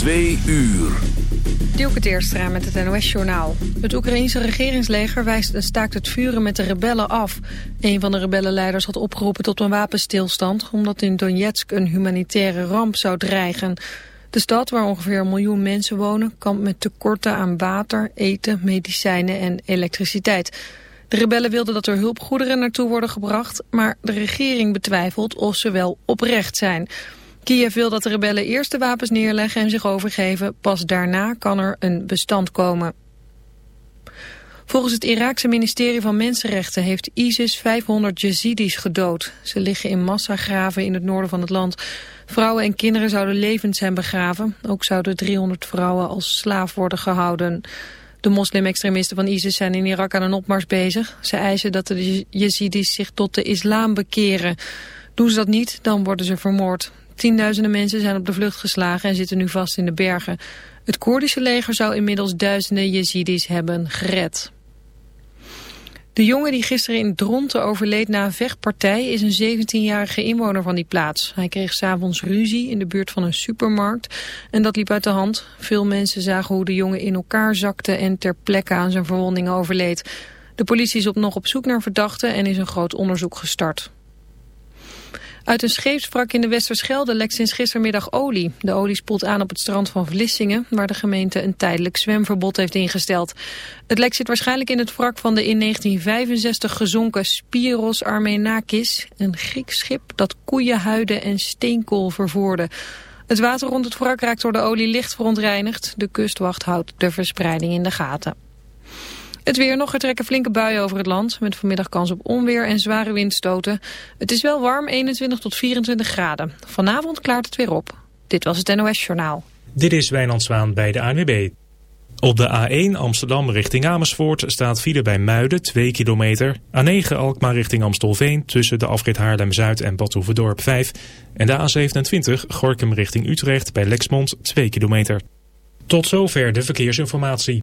Twee uur. Dielke Teerstra met het NOS-journaal. Het Oekraïense regeringsleger wijst een staakt het vuren met de rebellen af. Een van de rebellenleiders had opgeroepen tot een wapenstilstand... omdat in Donetsk een humanitaire ramp zou dreigen. De stad, waar ongeveer een miljoen mensen wonen... kampt met tekorten aan water, eten, medicijnen en elektriciteit. De rebellen wilden dat er hulpgoederen naartoe worden gebracht... maar de regering betwijfelt of ze wel oprecht zijn... Kiev wil dat de rebellen eerst de wapens neerleggen en zich overgeven. Pas daarna kan er een bestand komen. Volgens het Iraakse ministerie van Mensenrechten heeft ISIS 500 Yazidis gedood. Ze liggen in massagraven in het noorden van het land. Vrouwen en kinderen zouden levend zijn begraven. Ook zouden 300 vrouwen als slaaf worden gehouden. De moslim-extremisten van ISIS zijn in Irak aan een opmars bezig. Ze eisen dat de Yazidis zich tot de islam bekeren. Doen ze dat niet, dan worden ze vermoord. Tienduizenden mensen zijn op de vlucht geslagen en zitten nu vast in de bergen. Het Koerdische leger zou inmiddels duizenden Jezidis hebben gered. De jongen die gisteren in Dronten overleed na een vechtpartij is een 17-jarige inwoner van die plaats. Hij kreeg s'avonds ruzie in de buurt van een supermarkt en dat liep uit de hand. Veel mensen zagen hoe de jongen in elkaar zakte en ter plekke aan zijn verwondingen overleed. De politie is op nog op zoek naar verdachten en is een groot onderzoek gestart. Uit een scheepswrak in de Westerschelde lekt sinds gistermiddag olie. De olie spoelt aan op het strand van Vlissingen, waar de gemeente een tijdelijk zwemverbod heeft ingesteld. Het lek zit waarschijnlijk in het wrak van de in 1965 gezonken Spiros Armenakis, een Grieks schip dat koeienhuiden en steenkool vervoerde. Het water rond het wrak raakt door de olie licht verontreinigd. De kustwacht houdt de verspreiding in de gaten. Het weer nog, er trekken flinke buien over het land... met vanmiddag kans op onweer en zware windstoten. Het is wel warm, 21 tot 24 graden. Vanavond klaart het weer op. Dit was het NOS Journaal. Dit is Wijnand Zwaan bij de ANWB. Op de A1 Amsterdam richting Amersfoort staat file bij Muiden 2 kilometer. A9 Alkmaar richting Amstelveen tussen de afrit Haarlem-Zuid en Badhoevedorp 5. En de A27 Gorkum richting Utrecht bij Lexmond 2 kilometer. Tot zover de verkeersinformatie.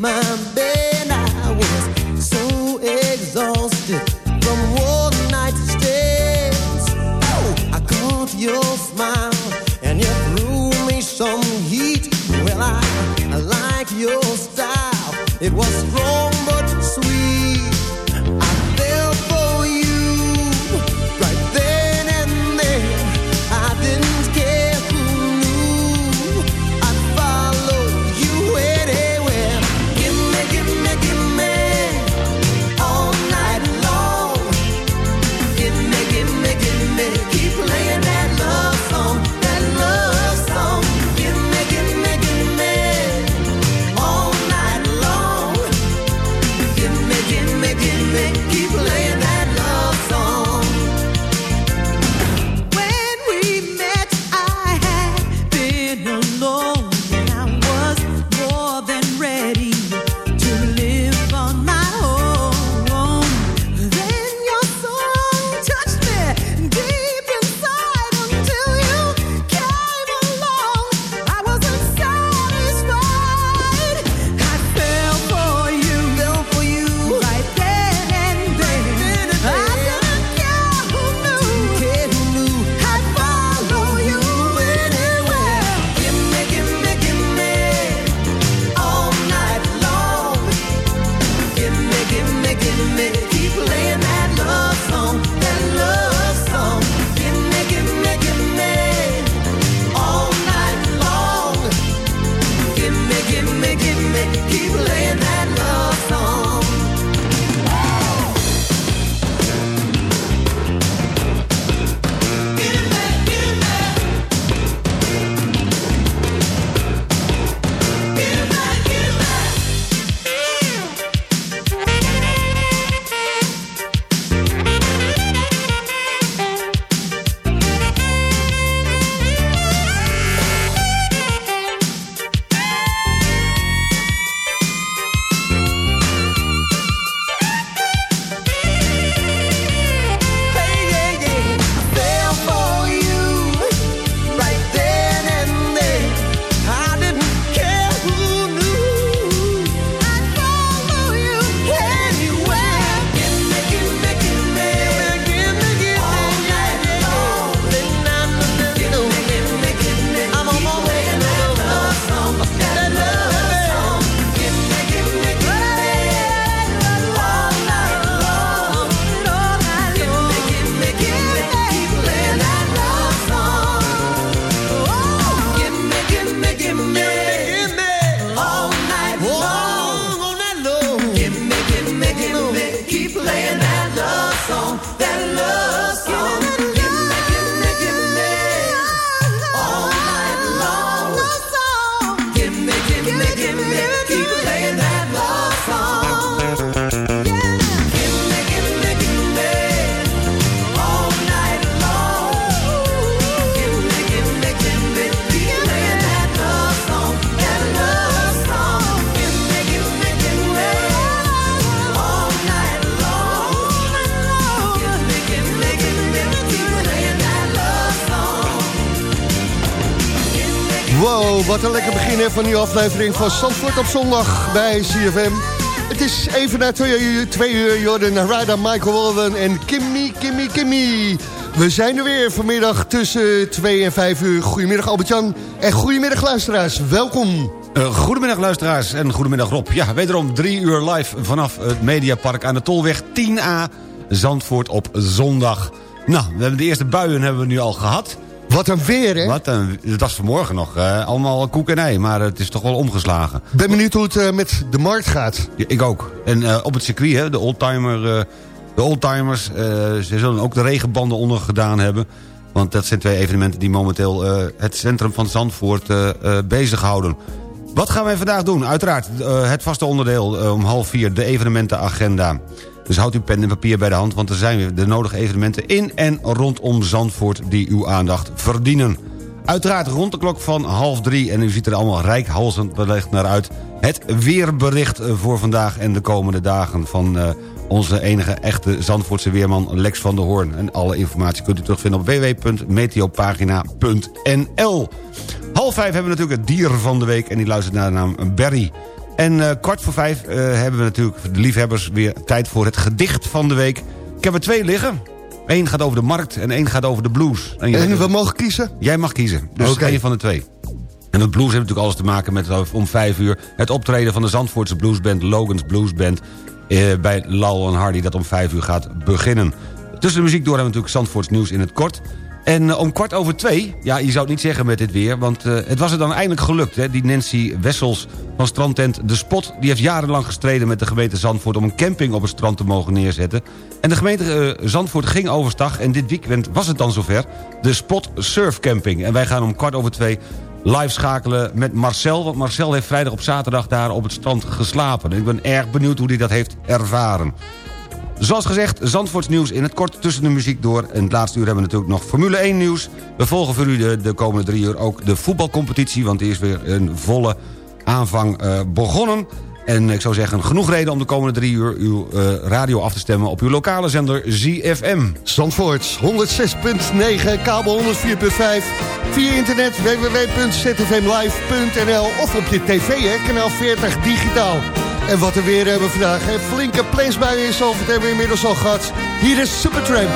Wat van die aflevering van Zandvoort op zondag bij CFM. Het is even na twee uur, twee uur Jordan Rada, Michael Walden en Kimmy, Kimmy, Kimmy. We zijn er weer vanmiddag tussen 2 en 5 uur. Goedemiddag Albert-Jan en goedemiddag luisteraars. Welkom. Uh, goedemiddag luisteraars en goedemiddag Rob. Ja, wederom drie uur live vanaf het Mediapark aan de Tolweg 10A. Zandvoort op zondag. Nou, we hebben de eerste buien hebben we nu al gehad. Wat een weer, hè? Wat een, het was vanmorgen nog uh, allemaal koek en ei, maar het is toch wel omgeslagen. Ben benieuwd hoe het uh, met de markt gaat. Ja, ik ook. En uh, op het circuit, hè, de oldtimer de oldtimers. ze zullen ook de regenbanden onder gedaan hebben. Want dat zijn twee evenementen die momenteel het centrum van Zandvoort bezighouden. Wat gaan wij vandaag doen? Uiteraard het vaste onderdeel om half vier, de evenementenagenda. Dus houd uw pen en papier bij de hand, want er zijn weer de nodige evenementen in en rondom Zandvoort die uw aandacht verdienen. Uiteraard rond de klok van half drie, en u ziet er allemaal rijkhalsend wellicht naar uit... het weerbericht voor vandaag en de komende dagen van uh, onze enige echte Zandvoortse weerman Lex van der Hoorn. En alle informatie kunt u terugvinden op www.meteopagina.nl. Half vijf hebben we natuurlijk het dier van de week en die luistert naar de naam Berry. En uh, kwart voor vijf uh, hebben we natuurlijk de liefhebbers weer tijd voor het gedicht van de week. Ik heb er twee liggen. Eén gaat over de markt en één gaat over de blues. En, en we mogen kiezen? Jij mag kiezen. Dus okay. één van de twee. En het blues heeft natuurlijk alles te maken met om vijf uur... het optreden van de Zandvoortse bluesband Logan's Bluesband... Eh, bij Lal en Hardy dat om vijf uur gaat beginnen. Tussen de muziek door hebben we natuurlijk Zandvoorts nieuws in het kort... En eh, om kwart over twee, ja, je zou het niet zeggen met dit weer... want uh, het was er dan eindelijk gelukt, hè, die Nancy Wessels van strandtent De Spot... die heeft jarenlang gestreden met de gemeente Zandvoort... om een camping op het strand te mogen neerzetten. En de gemeente uh, Zandvoort ging overstag en dit weekend was het dan zover... de Spot Surf Camping. En wij gaan om kwart over twee live schakelen met Marcel... want Marcel heeft vrijdag op zaterdag daar op het strand geslapen. En ik ben erg benieuwd hoe hij dat heeft ervaren. Zoals gezegd, Zandvoorts nieuws in het kort tussen de muziek door. En het laatste uur hebben we natuurlijk nog Formule 1 nieuws. We volgen voor u de, de komende drie uur ook de voetbalcompetitie... want die is weer een volle aanvang uh, begonnen. En ik zou zeggen, genoeg reden om de komende drie uur... uw uh, radio af te stemmen op uw lokale zender ZFM. Zandvoorts 106.9, kabel 104.5. Via internet www.zfmlive.nl of op je tv, hè, kanaal 40 digitaal. En wat er weer hebben vandaag. Een flinke plensbui in Zalvoort hebben we inmiddels al gehad. Hier is Supertramp.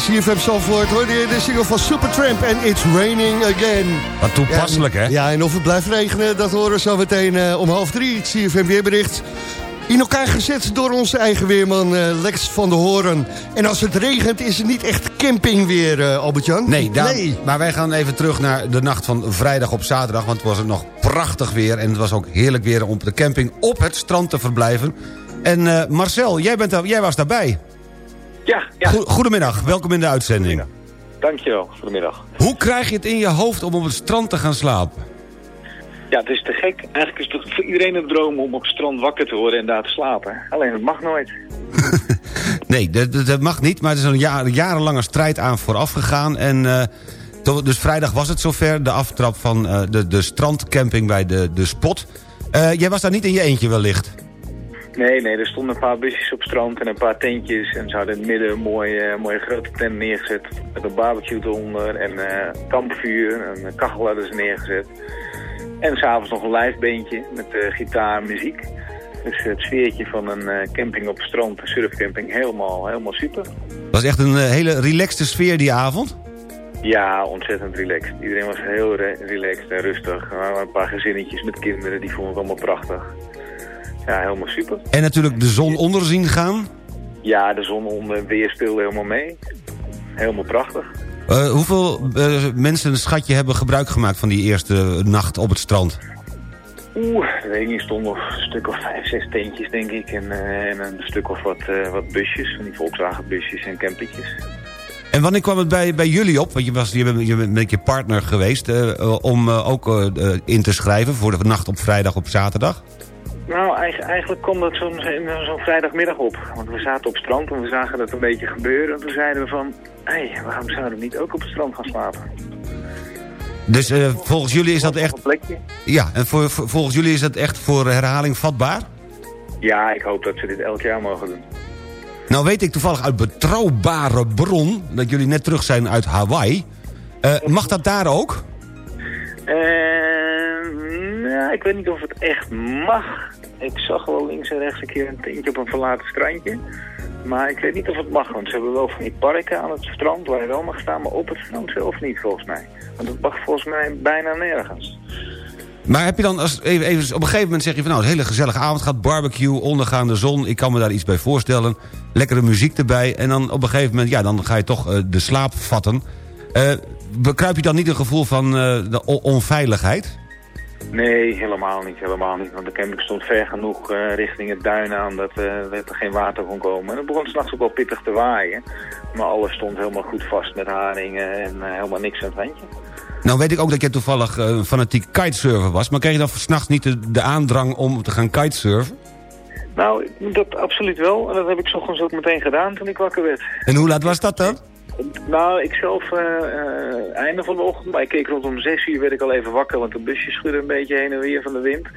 CFM Zandvoort hoorde je de single van Supertramp en It's Raining Again. Wat toepasselijk, ja, hè? Ja, en of het blijft regenen, dat horen we zo meteen uh, om half drie. Het CFM weerbericht. In elkaar gezet door onze eigen weerman uh, Lex van der Hoorn. En als het regent is het niet echt campingweer, uh, Albert-Jan. Nee, nee, maar wij gaan even terug naar de nacht van vrijdag op zaterdag... want het was nog prachtig weer en het was ook heerlijk weer... om op de camping op het strand te verblijven. En Marcel, jij, bent daar, jij was daarbij. Ja, ja. Goedemiddag, welkom in de uitzending. Dankjewel, goedemiddag. Hoe krijg je het in je hoofd om op het strand te gaan slapen? Ja, het is te gek. Eigenlijk is het voor iedereen een droom om op het strand wakker te worden en daar te slapen. Alleen het mag nooit. nee, dat, dat, mag niet, maar er is een jaar, jarenlange strijd aan vooraf gegaan. En, uh, dus vrijdag was het zover, de aftrap van uh, de, de strandcamping bij de, de Spot. Uh, jij was daar niet in je eentje wellicht? Nee, nee, er stonden een paar busjes op strand en een paar tentjes. En ze hadden in het midden een mooie, mooie grote tent neergezet. Met een barbecue eronder en uh, kampvuur. En een kachel hadden ze neergezet. En s'avonds nog een lijfbeentje met uh, gitaar en muziek. Dus het sfeertje van een camping op strand, een surfcamping, helemaal, helemaal super. Was echt een hele relaxte sfeer die avond? Ja, ontzettend relaxed. Iedereen was heel re relaxed en rustig. Een paar gezinnetjes met kinderen, die vonden het allemaal prachtig. Ja, helemaal super. En natuurlijk de zon onder zien gaan? Ja, de zon onder, weer speelde helemaal mee. Helemaal prachtig. Uh, hoeveel uh, mensen, schatje, hebben gebruik gemaakt van die eerste nacht op het strand? Oeh, er weet niet, stonden nog een stuk of vijf, zes tentjes, denk ik. En, uh, en een stuk of wat, wat busjes, van die Volkswagen busjes en campetjes. En wanneer kwam het bij, bij jullie op? Want je, was, je, bent, je bent met je partner geweest om ook in te schrijven voor de nacht op vrijdag op zaterdag? Nou, eigenlijk, kwam dat zo'n zo vrijdagmiddag op. Want we zaten op strand en we zagen dat een beetje gebeuren. En toen zeiden we van, hé, hey, waarom zouden we niet ook op het strand gaan slapen? Dus uh, volgens jullie is dat echt... Ja, en voor, voor, volgens jullie is dat echt voor herhaling vatbaar? Ja, ik hoop dat ze dit elk jaar mogen doen. Nou weet ik toevallig uit betrouwbare bron... dat jullie net terug zijn uit Hawaii. Uh, mag dat daar ook? Uh, nou, ik weet niet of het echt mag. Ik zag wel links en rechts een keer een tentje op een verlaten strandje. Maar ik weet niet of het mag, want ze hebben wel van die parken aan het strand waar je wel mag staan, maar op het strand zelf niet volgens mij. Want dat mag volgens mij bijna nergens. Maar heb je dan, als, even, even, op een gegeven moment zeg je van nou, een hele gezellige avond gaat, barbecue, ondergaande zon, ik kan me daar iets bij voorstellen. Lekkere muziek erbij en dan op een gegeven moment, ja, dan ga je toch uh, de slaap vatten. Uh, bekruip je dan niet een gevoel van uh, de onveiligheid? Nee, helemaal niet, helemaal niet. Want de camping stond ver genoeg uh, richting het duin aan dat, uh, dat er geen water kon komen. En het begon s'nachts ook wel pittig te waaien. Maar alles stond helemaal goed vast met haringen en uh, helemaal niks aan het handje. Nou weet ik ook dat jij toevallig uh, fanatiek kitesurfer was. Maar kreeg je dan s'nachts niet de, de aandrang om te gaan kitesurfen? Nou, dat absoluut wel. En dat heb ik s ochtends ook meteen gedaan toen ik wakker werd. En hoe laat was dat dan? Nou, ik zelf, uh, uh, einde van de ochtend, maar ik keek rondom 6 uur, werd ik al even wakker, want de busje schudde een beetje heen en weer van de wind.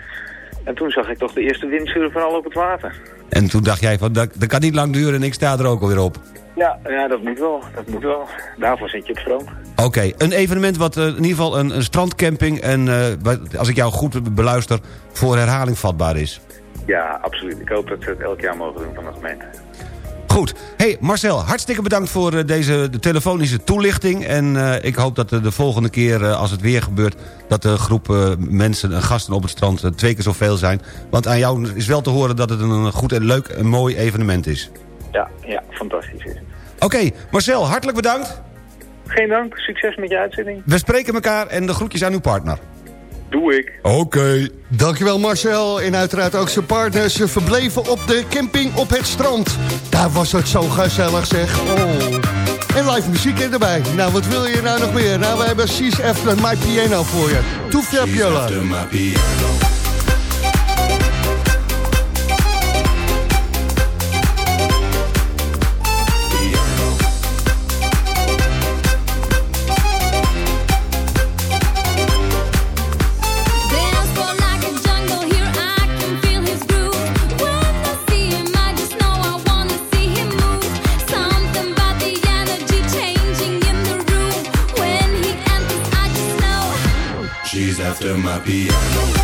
En toen zag ik toch de eerste windsurfen al op het water. En toen dacht jij van, dat, dat kan niet lang duren en ik sta er ook alweer op. Ja, ja dat moet wel, dat moet wel. Daarvoor zit je op stroom. Oké, okay, een evenement wat uh, in ieder geval een, een strandcamping en, als ik jou goed beluister, voor herhaling vatbaar is. Ja, absoluut. Ik hoop dat ze het elk jaar mogen doen van de gemeente. Goed. Hey Marcel, hartstikke bedankt voor uh, deze de telefonische toelichting. En uh, ik hoop dat uh, de volgende keer, als het weer gebeurt... dat de groep mensen en gasten op het strand twee keer zoveel zijn. Want aan jou is wel te horen dat het een goed en leuk en mooi evenement is. Ja, ja fantastisch is Oké, okay, Marcel, hartelijk bedankt. Geen dank, succes met je uitzending. We spreken elkaar en de groetjes aan uw partner. Doe ik. Oké. Okay. Dankjewel Marcel. En uiteraard ook zijn partners. Ze verbleven op de camping op het strand. Daar was het zo gezellig zeg. Oh. En live muziek erbij. Nou, wat wil je nou nog meer? Nou, we hebben She's After My Piano voor je. Toefje Piola. After my piano.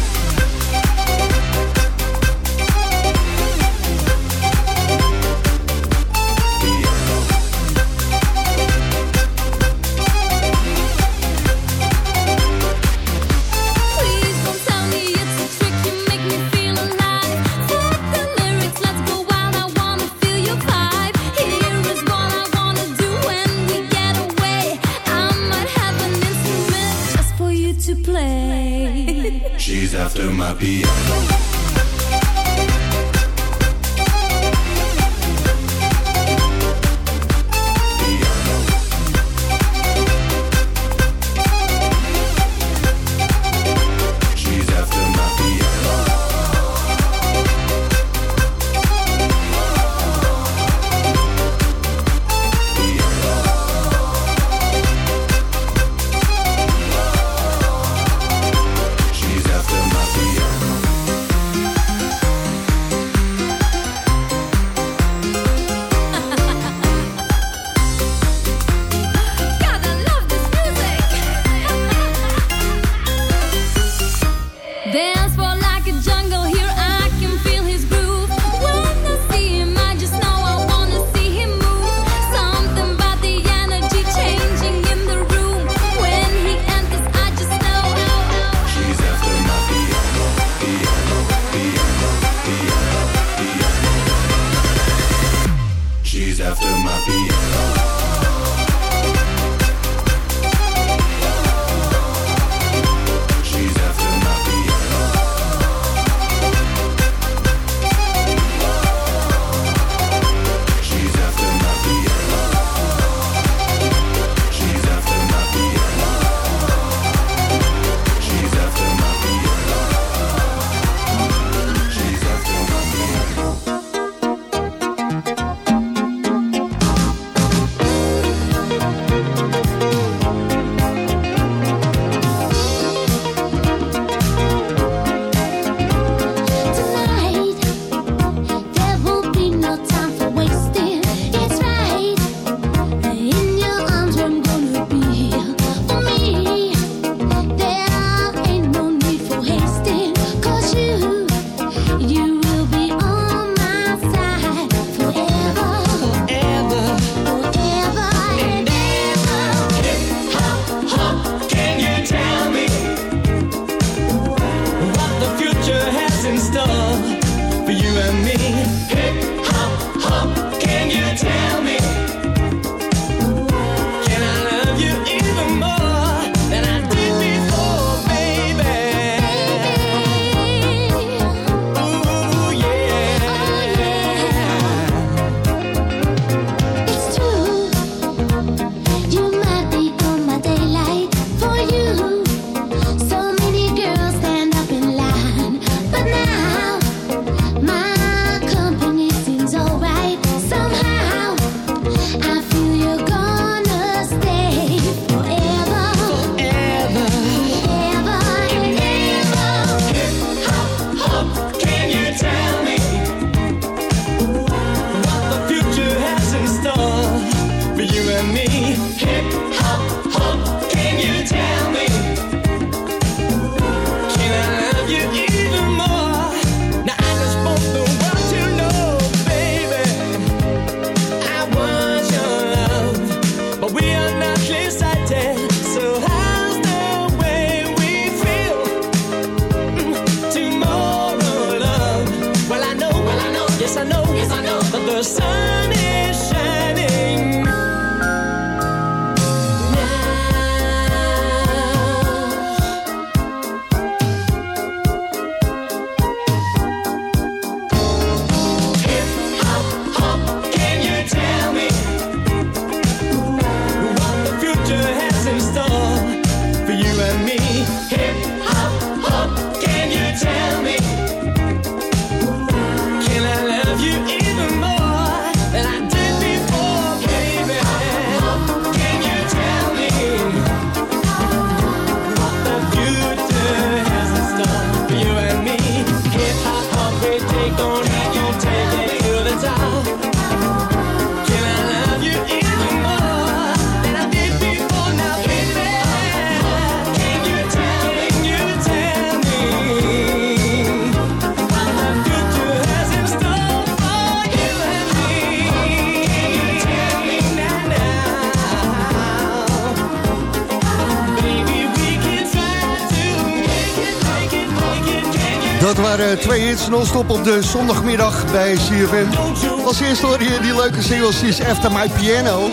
Hits non-stop op de zondagmiddag bij CFM. Als eerste hoor je die leuke singles, die is After My Piano.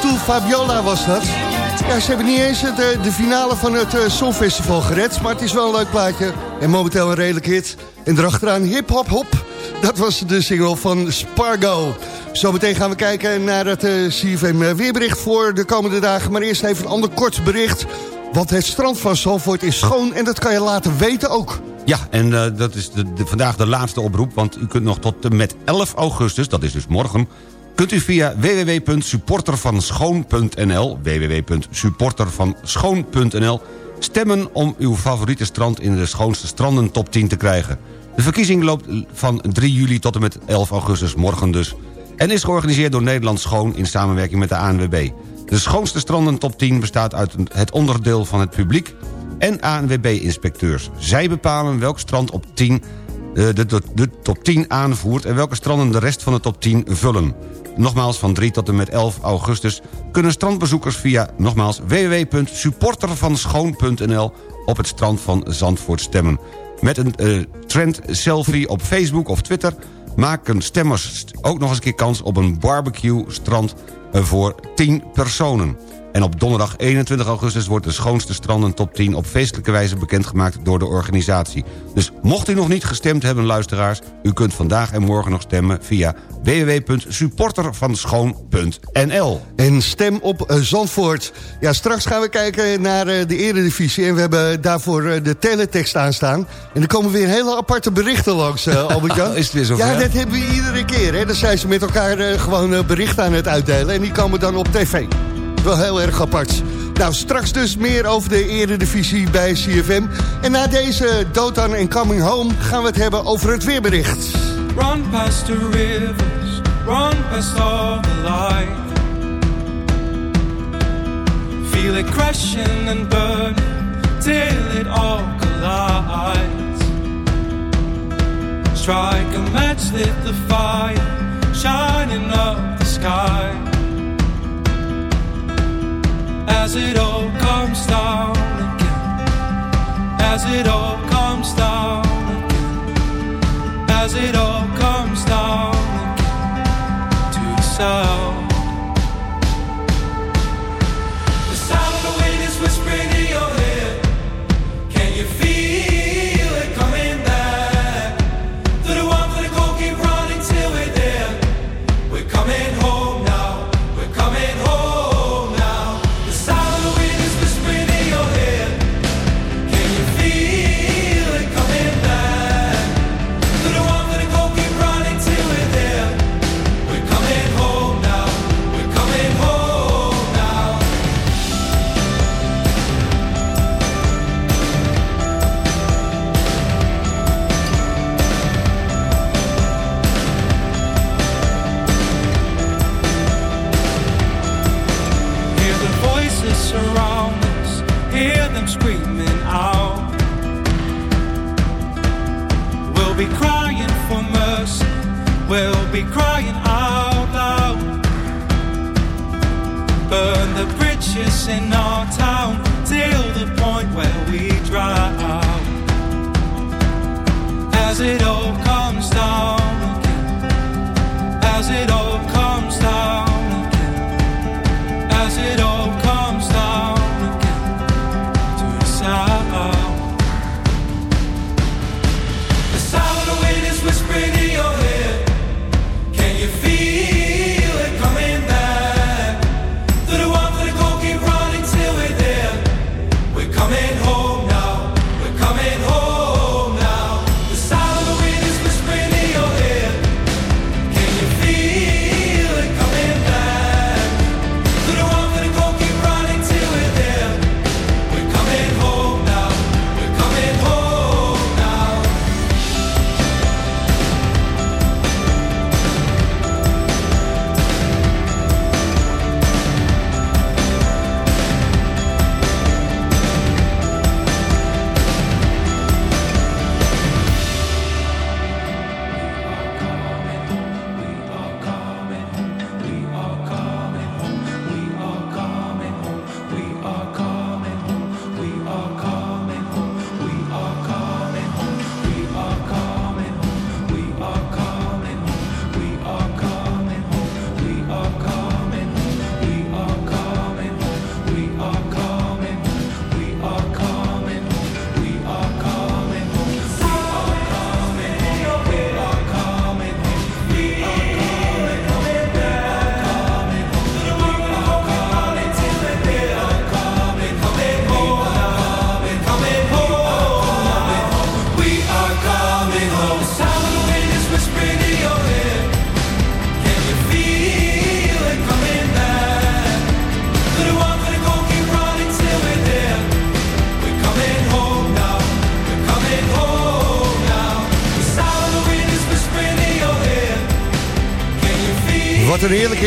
Toen Fabiola was dat. Ja, ze hebben niet eens eh, de finale van het eh, Songfestival gered. Maar het is wel een leuk plaatje. En momenteel een redelijk hit. En erachteraan hip hop hop. Dat was de single van Spargo. Zometeen gaan we kijken naar het eh, CFM weerbericht voor de komende dagen. Maar eerst even een ander kort bericht. Want het strand van Zandvoort is schoon en dat kan je laten weten ook. Ja, en eh, dat is de, vandaag de laatste oproep... want u kunt nog tot en met 11 augustus, dat is dus morgen... kunt u via www.supportervanschoon.nl www.supportervanschoon.nl stemmen om uw favoriete strand in de schoonste stranden top 10 te krijgen. De verkiezing loopt van 3 juli tot en met 11 augustus, morgen dus... en is georganiseerd door Nederland Schoon in samenwerking met de ANWB. De schoonste stranden top 10 bestaat uit het onderdeel van het publiek en ANWB-inspecteurs. Zij bepalen welk strand op 10 eh, de, de, de top 10 aanvoert... en welke stranden de rest van de top 10 vullen. Nogmaals, van 3 tot en met 11 augustus... kunnen strandbezoekers via, nogmaals, www.supportervanschoon.nl... op het strand van Zandvoort stemmen. Met een eh, trend selfie op Facebook of Twitter... maken stemmers ook nog eens een keer kans op een barbecue-strand... eh, voor 10 personen. En op donderdag 21 augustus wordt de schoonste stranden top 10... op feestelijke wijze bekendgemaakt door de organisatie. Dus mocht u nog niet gestemd hebben, luisteraars... u kunt vandaag en morgen nog stemmen via www.supportervanschoon.nl. En stem op eh, Zandvoort. Ja, straks gaan we kijken naar eh, de eredivisie. En we hebben daarvoor eh, de teletext aanstaan. En er komen weer hele aparte berichten langs, Albert-Jan. Is het weer zover? Ja, dat hebben we iedere keer. Hè. Dan zijn ze met elkaar gewoon berichten aan het uitdelen. En die komen dan op tv. Wel heel erg apart. Nou, straks dus meer over de eredivisie bij CFM. En na deze Dotan en Coming Home gaan we het hebben over het weerbericht. Run past the rivers, run past all the light. Feel it crashing and burning till it all collides. Strike a match, lit the fire, shining up the sky. It all comes down again, as it all comes down again. As it all comes down again. To the sound. Again. As it all comes down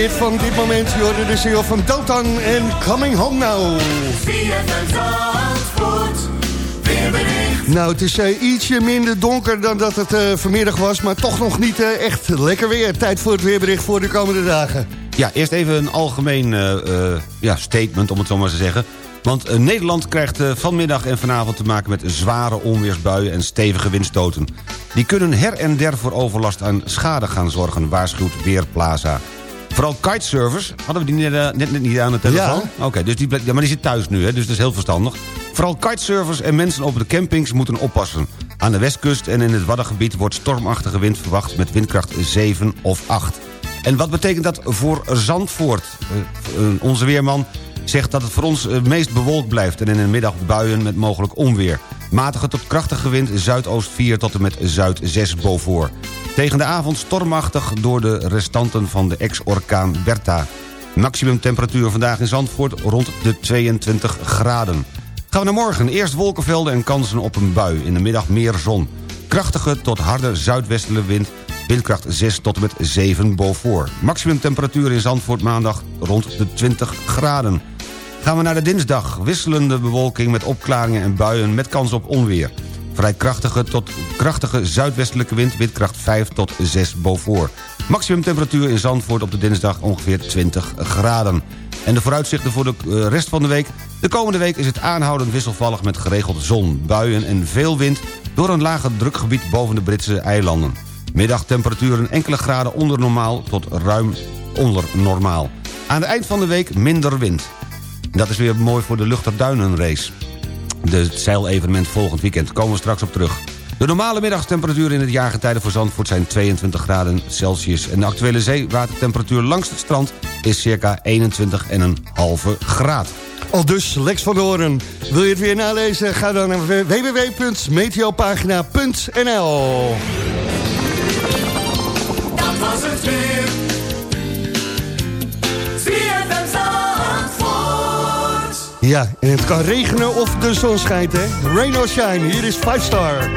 van dit moment. Je de van Dotan en Coming Home Now. Nou, het is eh, ietsje minder donker dan dat het eh, vanmiddag was... maar toch nog niet eh, echt lekker weer. Tijd voor het weerbericht voor de komende dagen. Ja, eerst even een algemeen ja, statement, om het zo maar te zeggen. Want Nederland krijgt vanmiddag en vanavond te maken met zware onweersbuien en stevige windstoten. Die kunnen her en der voor overlast aan schade gaan zorgen, waarschuwt Weerplaza. Vooral kitesurfers, hadden we die net, eh, net, net niet aan de telefoon? Oké, dus die, ja, maar die zit thuis nu, hè, dus dat is heel verstandig. Vooral kitesurfers en mensen op de campings moeten oppassen. Aan de westkust en in het Waddengebied wordt stormachtige wind verwacht... met windkracht 7 of 8. En wat betekent dat voor Zandvoort? Eh, eh, onze weerman zegt dat het voor ons het meest bewolkt blijft... en in de middag buien met mogelijk onweer. Matige tot krachtige wind zuidoost 4 tot en met zuid 6 Beaufort. Tegen de avond stormachtig door de restanten van de ex-orkaan Bertha. Maximum temperatuur vandaag in Zandvoort rond de 22 graden. Gaan we naar morgen. Eerst wolkenvelden en kansen op een bui. In de middag meer zon. Krachtige tot harde zuidwestelijke wind. Windkracht 6 tot en met 7 Beaufort. Maximum temperatuur in Zandvoort maandag rond de 20 graden. Gaan we naar de dinsdag. Wisselende bewolking met opklaringen en buien met kans op onweer. Vrij krachtige tot krachtige zuidwestelijke wind, windkracht 5 tot 6 Beaufort. Maximum temperatuur in Zandvoort op de dinsdag ongeveer 20 graden. En de vooruitzichten voor de eh, rest van de week. De komende week is het aanhoudend wisselvallig met geregeld zon, buien en veel wind... door een lage drukgebied boven de Britse eilanden. Middagtemperaturen enkele graden onder normaal tot ruim onder normaal. Aan het eind van de week minder wind. Dat is weer mooi voor de Luchterduinenrace. De zeilevenement volgend weekend komen we straks op terug. De normale middagstemperatuur in het jaargetijde voor Zandvoort zijn 22 graden Celsius. En de actuele zeewatertemperatuur langs het strand is circa 21,5 graad. Al dus, Lex van Doorn. Wil je het weer nalezen? Ga dan naar www.meteopagina.nl Dat was het weer. Ja, en het kan regenen of de zon schijnt, hè? Rain or shine, hier is 5 Star.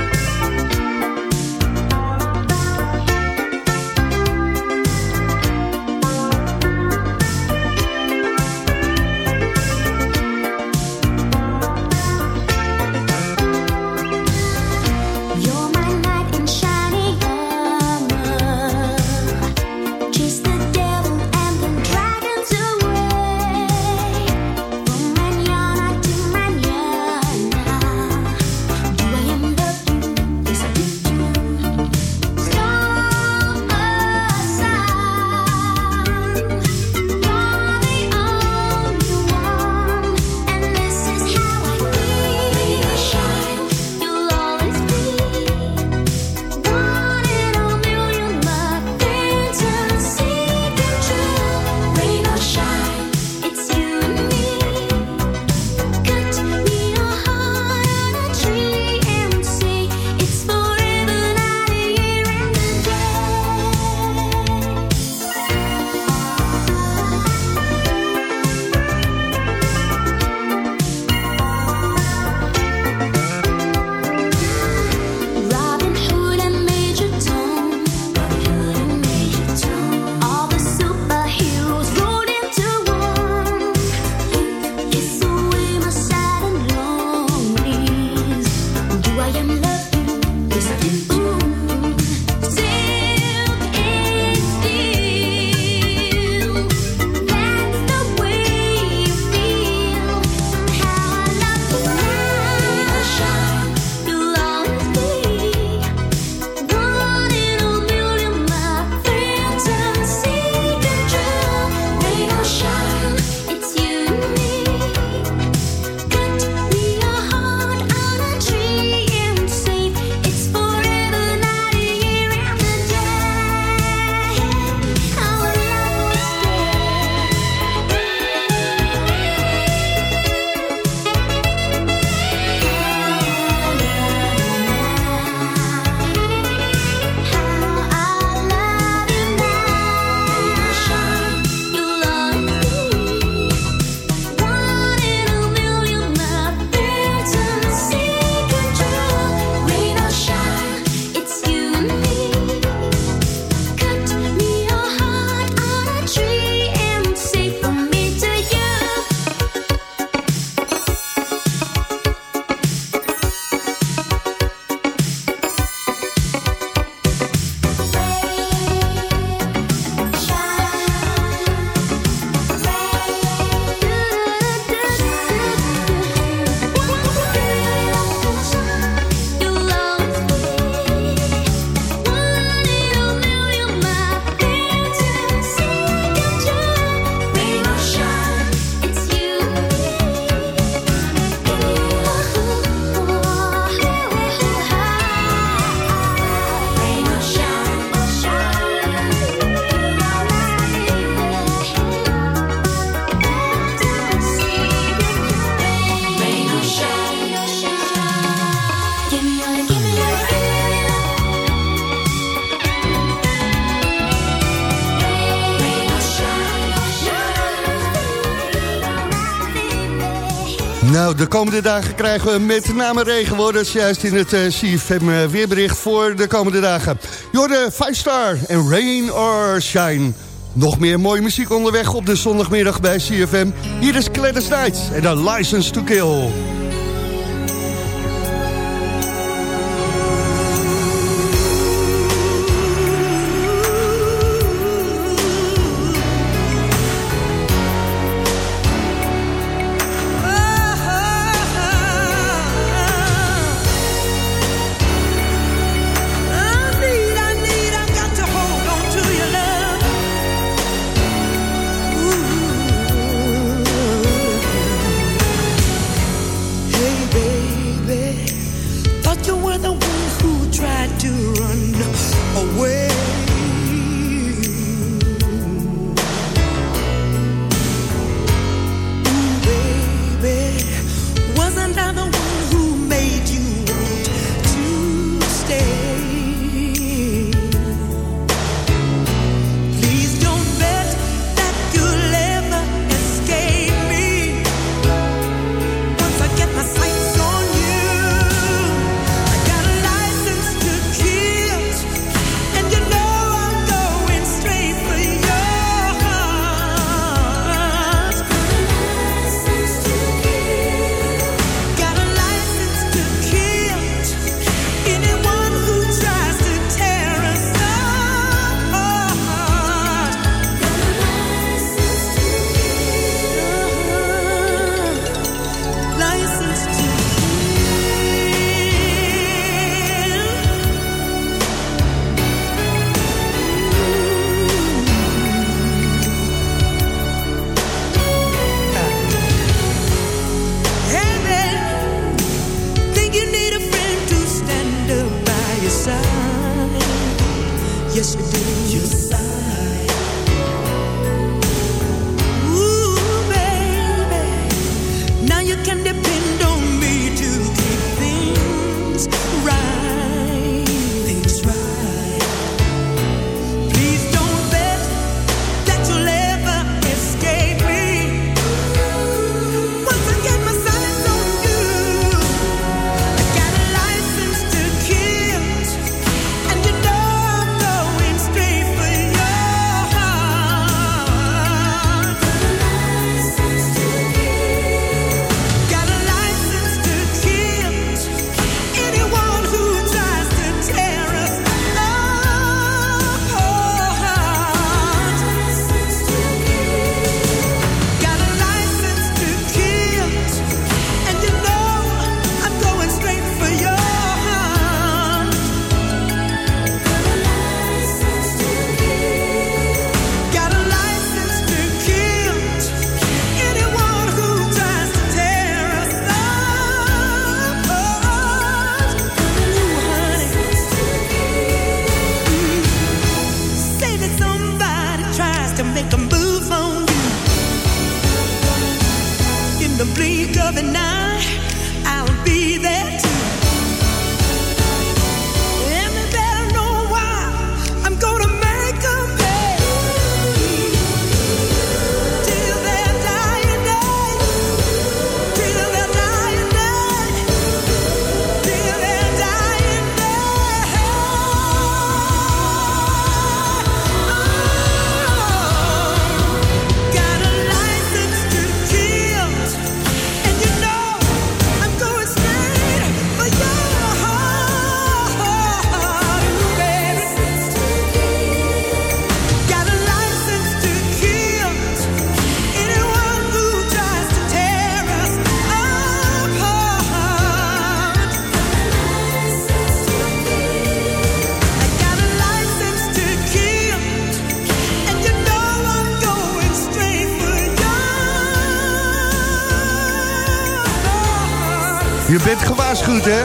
Nou, de komende dagen krijgen we met name regenwoorden, juist in het eh, uh, CFM eh, weerbericht voor de komende dagen. Jorden, 5 Star en Rain or Shine. Nog meer mooie muziek onderweg op de zondagmiddag bij CFM. Hier is Gladys nights en een License to Kill.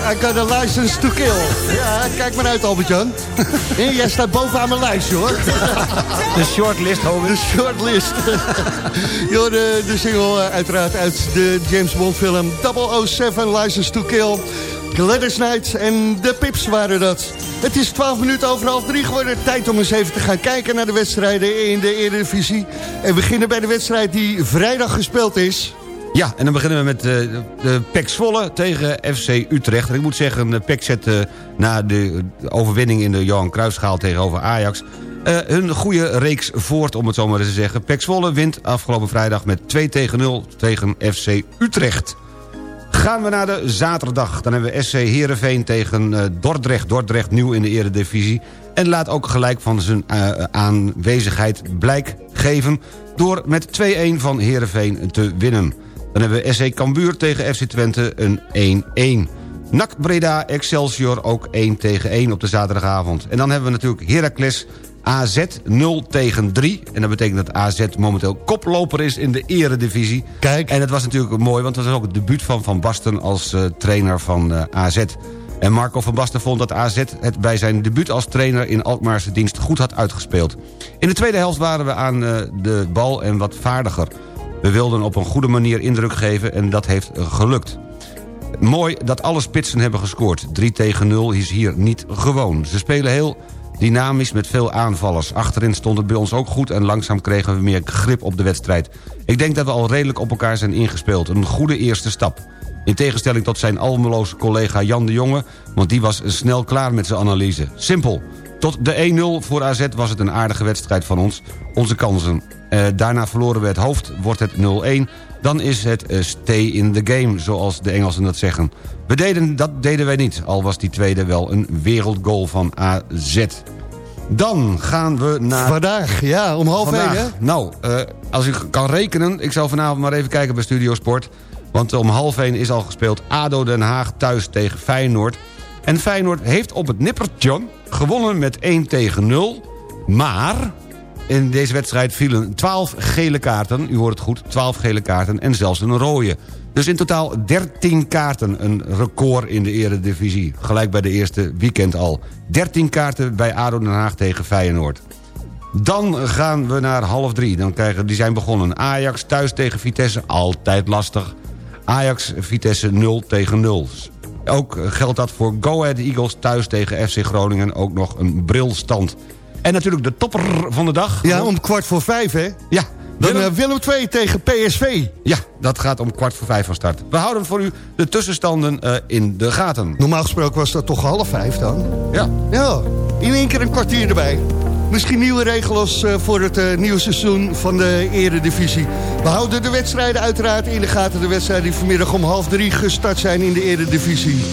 I got a license to kill. Ja, kijk maar uit Albert-Jan. jij staat bovenaan mijn lijst, hoor. De shortlist, hoor. De shortlist. Jor, de, single eh, uiteraard uit de James Bond film 007 License to Kill. Gladys Knight en de Pips waren dat. Het is 12 minuten over half drie geworden. Tijd om eens even te gaan kijken naar de wedstrijden in de Eredivisie. En we beginnen bij de wedstrijd die vrijdag gespeeld is. Ja, en dan beginnen we met eh, de PEC Zwolle tegen FC Utrecht. En ik moet zeggen, de PEC zet eh, na de overwinning in de Johan Cruijffschaal tegenover Ajax... eh, hun goede reeks voort, om het zo maar eens te zeggen. PEC Zwolle wint afgelopen vrijdag met 2 tegen 0 tegen FC Utrecht. Gaan we naar de zaterdag. Dan hebben we SC Heerenveen tegen eh, Dordrecht. Dordrecht nieuw in de eredivisie. En laat ook gelijk van zijn eh, aanwezigheid blijk geven... door met 2-1 van Heerenveen te winnen. Dan hebben we SC Cambuur tegen FC Twente een 1-1. NAC Breda Excelsior ook 1 tegen 1 op de zaterdagavond. En dan hebben we natuurlijk Heracles AZ 0 tegen 3. En dat betekent dat AZ momenteel koploper is in de eredivisie. Kijk. En het was natuurlijk mooi, want het was ook het debuut van Van Basten als eh, trainer van eh, AZ. En Marco van Basten vond dat AZ het bij zijn debuut als trainer in Alkmaarse dienst goed had uitgespeeld. In de tweede helft waren we aan eh, de bal en wat vaardiger. We wilden op een goede manier indruk geven en dat heeft gelukt. Mooi dat alle spitsen hebben gescoord. 3 tegen 0 is hier niet gewoon. Ze spelen heel dynamisch met veel aanvallers. Achterin stond het bij ons ook goed en langzaam kregen we meer grip op de wedstrijd. Ik denk dat we al redelijk op elkaar zijn ingespeeld. Een goede eerste stap. In tegenstelling tot zijn almeloze collega Jan de Jonge... want die was snel klaar met zijn analyse. Simpel. Tot de 1-0 voor AZ was het een aardige wedstrijd van ons. Onze kansen. Eh, daarna verloren we het hoofd, wordt het 0-1. Dan is het eh, stay in the game, zoals de Engelsen dat zeggen. We deden, dat deden wij niet, al was die tweede wel een wereldgoal van AZ. Dan gaan we naar... Vandaag, ja, om half één, hè? Nou, eh, als u kan rekenen, ik zal vanavond maar even kijken bij Studio Sport. Want om half één is al gespeeld ADO Den Haag thuis tegen Feyenoord. En Feyenoord heeft op het nippertje gewonnen met 1 tegen 0. Maar in deze wedstrijd vielen 12 gele kaarten. U hoort het goed, 12 gele kaarten en zelfs een rode. Dus in totaal 13 kaarten, een record in de eredivisie. Gelijk bij de eerste weekend al. 13 kaarten bij ADO Den Haag tegen Feyenoord. Dan gaan we naar half drie. Dan krijgen, die zijn begonnen. Ajax thuis tegen Vitesse, altijd lastig. Ajax, Vitesse 0 tegen 0. Ook geldt dat voor Go Ahead Eagles thuis tegen FC Groningen. Ook nog een brilstand. En natuurlijk de topper van de dag. Ja, om kwart voor vijf, hè? Ja. Dan Willem- Willem, Willem 2 tegen PSV. Ja, dat gaat om kwart voor vijf van start. We houden voor u de tussenstanden eh, in de gaten. Normaal gesproken was dat toch half vijf dan? Ja. Ja, in één keer een kwartier erbij. Misschien nieuwe regels eh, voor het eh, nieuwe seizoen van de eredivisie. We houden de wedstrijden uiteraard in de gaten. De wedstrijden die vanmiddag om half drie gestart zijn in de eredivisie.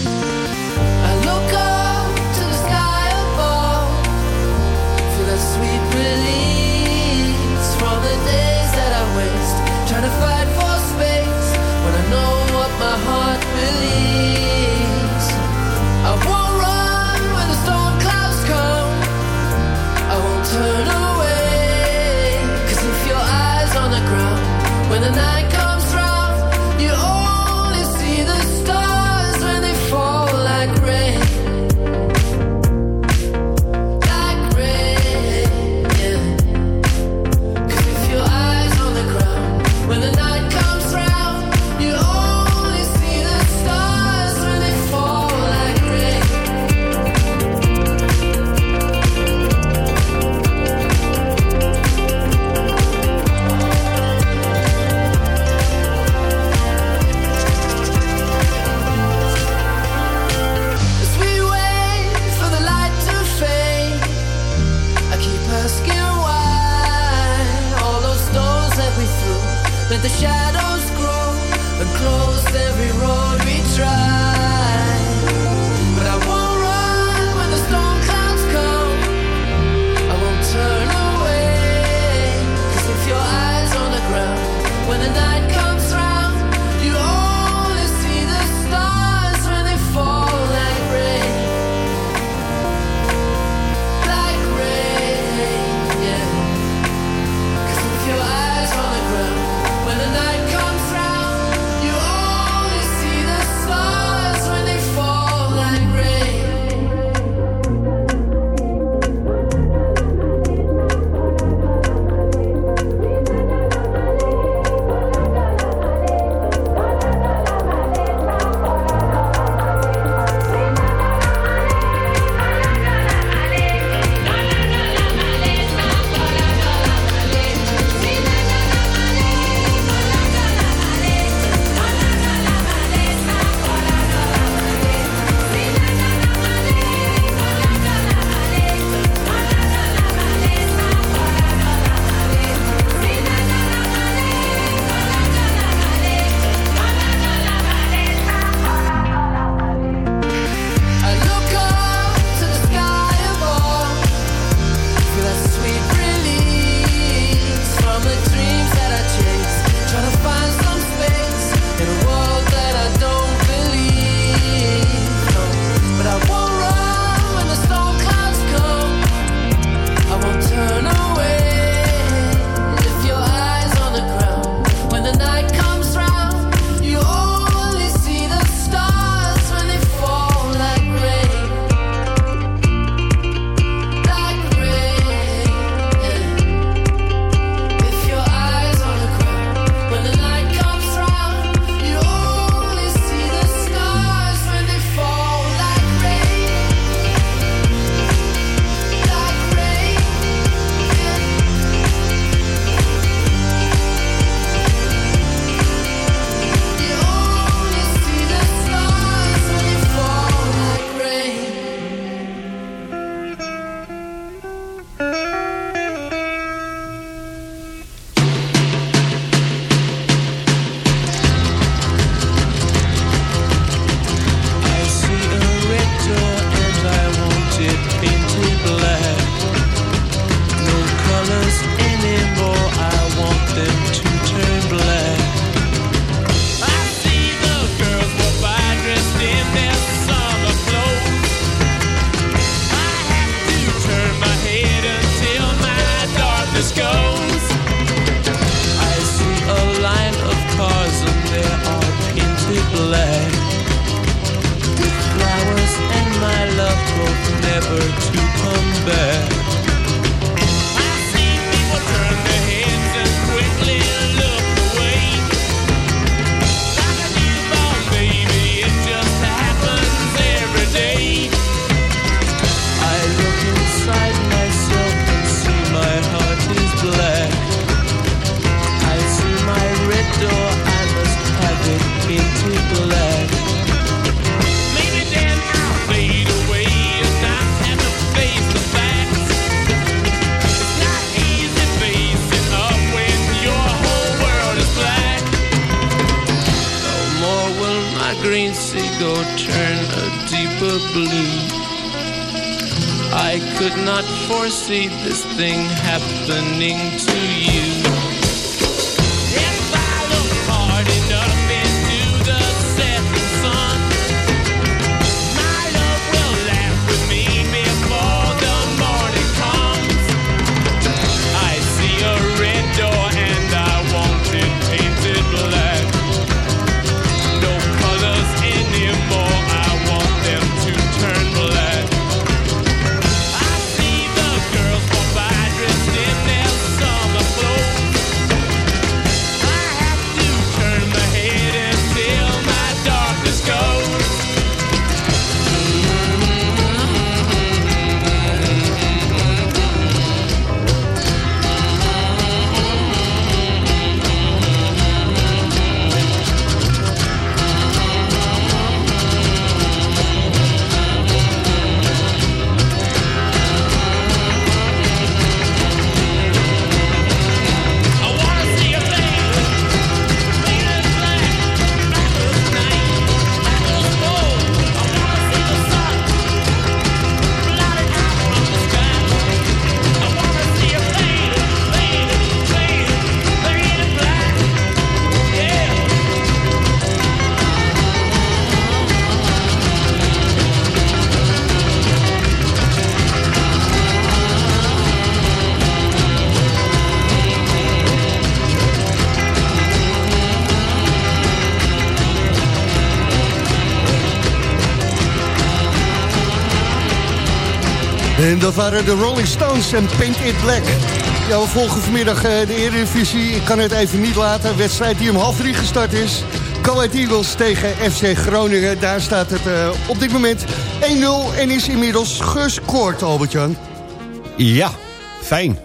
En dat waren de Rolling Stones en Paint It Black. Ja, we volgen vanmiddag eh, de Eredivisie. Ik kan het even niet laten. Wedstrijd die om half drie gestart is. Ahead Eagles tegen FC Groningen. Daar staat het eh, op dit moment 1-0 en is inmiddels gescoord, Albert-Jan. Ja, fijn.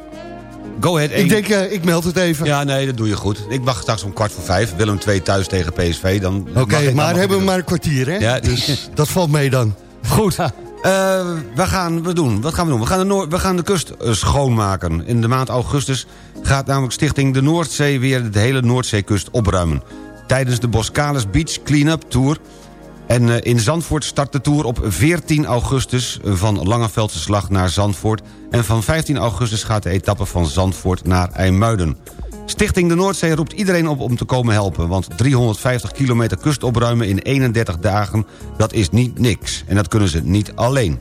Go ahead. Ik denk, eh, ik meld het even. Ja, nee, dat doe je goed. Ik wacht straks om kwart voor vijf. Willem 2 thuis tegen PSV. Oké, maar hebben we maar een kwartier, hè? Ja, dus dat valt mee dan. Goed. Eh, we gaan we doen. Wat gaan we doen? We gaan de, we gaan de kust eh, schoonmaken. In de maand augustus gaat namelijk Stichting de Noordzee... weer de hele Noordzeekust opruimen. Tijdens de Boskalis Beach Cleanup Tour... En eh, in Zandvoort start de tour op 14 augustus... van Langeveldse Slag naar Zandvoort. En van 15 augustus gaat de etappe van Zandvoort naar IJmuiden. Stichting de Noordzee roept iedereen op om te komen helpen... want 350 kilometer kust opruimen in 31 dagen... dat is niet niks. En dat kunnen ze niet alleen.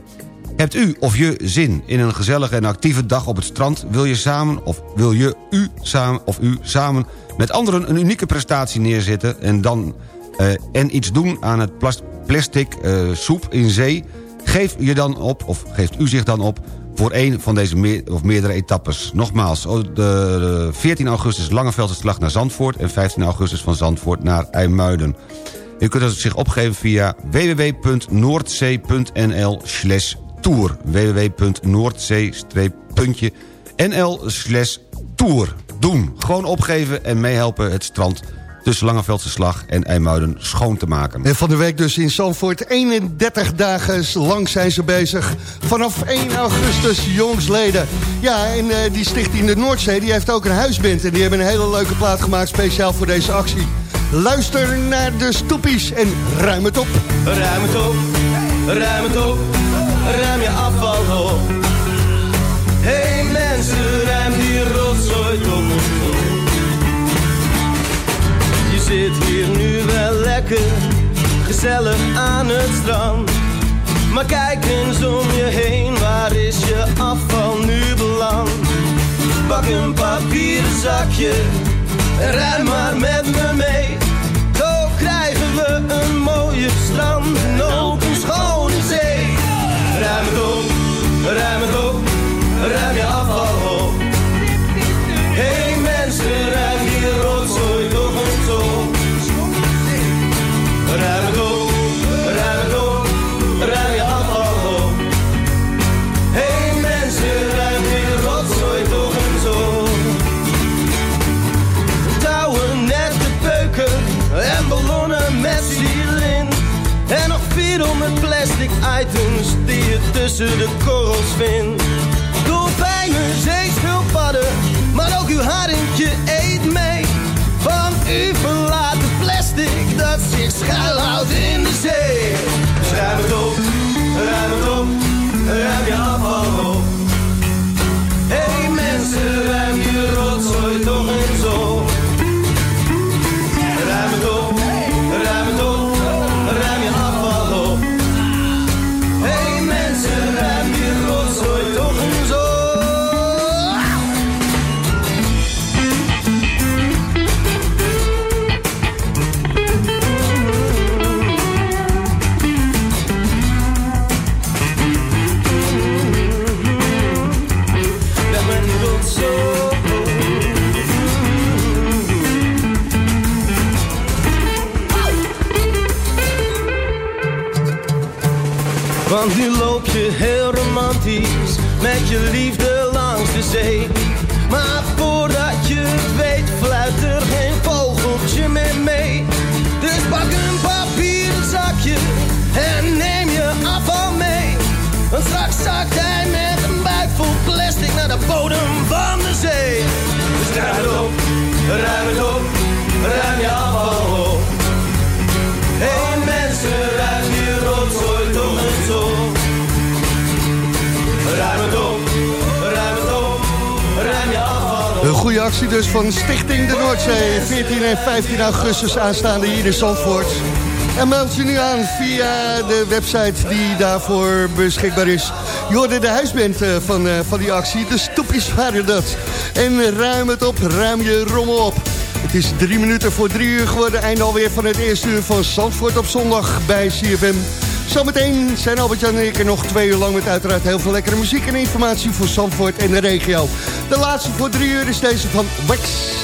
Hebt u of je zin in een gezellige en actieve dag op het strand... wil je samen of wil je u samen of u samen met anderen een unieke prestatie neerzetten... en dan eh, en iets doen aan het plas- plastic eh, soep in zee... geef je dan op, of geeft u zich dan op voor een van deze of meerdere etappes. Nogmaals, oh, de, de 14 augustus Langeveldse slag naar Zandvoort... en 15 augustus van Zandvoort naar IJmuiden. U kunt dus zich opgeven via www.noordzee.nl slash tour. www.noordzee-nl slash tour. Gewoon opgeven en meehelpen het strand tussen Langeveldse Slag en IJmuiden schoon te maken. En van de week dus in Zandvoort. 31 dagen lang zijn ze bezig. Vanaf 1 augustus jongsleden. Ja, en eh, die stichting de Noordzee die heeft ook een huisband. En die hebben een hele leuke plaat gemaakt speciaal voor deze actie. Luister naar de stoepies en ruim het op. Ruim het op, ruim het op, ruim je afval op. Hey mensen, ruim die rotzooi op. gezellig aan het strand. Maar kijk eens om je heen, waar is je afval nu beland? Pak een papieren zakje, en ruim maar met me mee. De korrels vindt. Dolfijnen, zeeschildpadden, maar ook uw haringje eet mee. Want u verlaat het plastic dat zich schuilhoudt in de zee. Ruim het op, ruim het op, ruim je afval Want nu loop je heel romantisch met je liefde langs de zee. Maar voordat je weet, fluit er geen vogeltje meer mee. Dus pak een papieren zakje en neem je afval mee. Want straks zakt hij met een buik vol plastic naar de bodem van de zee. Dus ruim het op, ruim het op, ruim je afval op. Hey mensen, ruim goede actie dus van Stichting de Noordzee. 14 en 15 augustus aanstaande hier in Zandvoort. En meld je nu aan via de website die daarvoor beschikbaar is. Je hoorde de huisband eh, van, eh, van die actie. De stoepjes waren dat. En ruim het op, ruim je rommel op. Het is drie minuten voor drie uur geworden. Einde alweer van het eerste uur van Zandvoort op zondag bij CFM. Zometeen zijn Albert-Jan en ik er nog twee uur lang... met uiteraard heel veel lekkere muziek en informatie voor Zandvoort en de regio. De laatste voor drie uur is deze van Wax.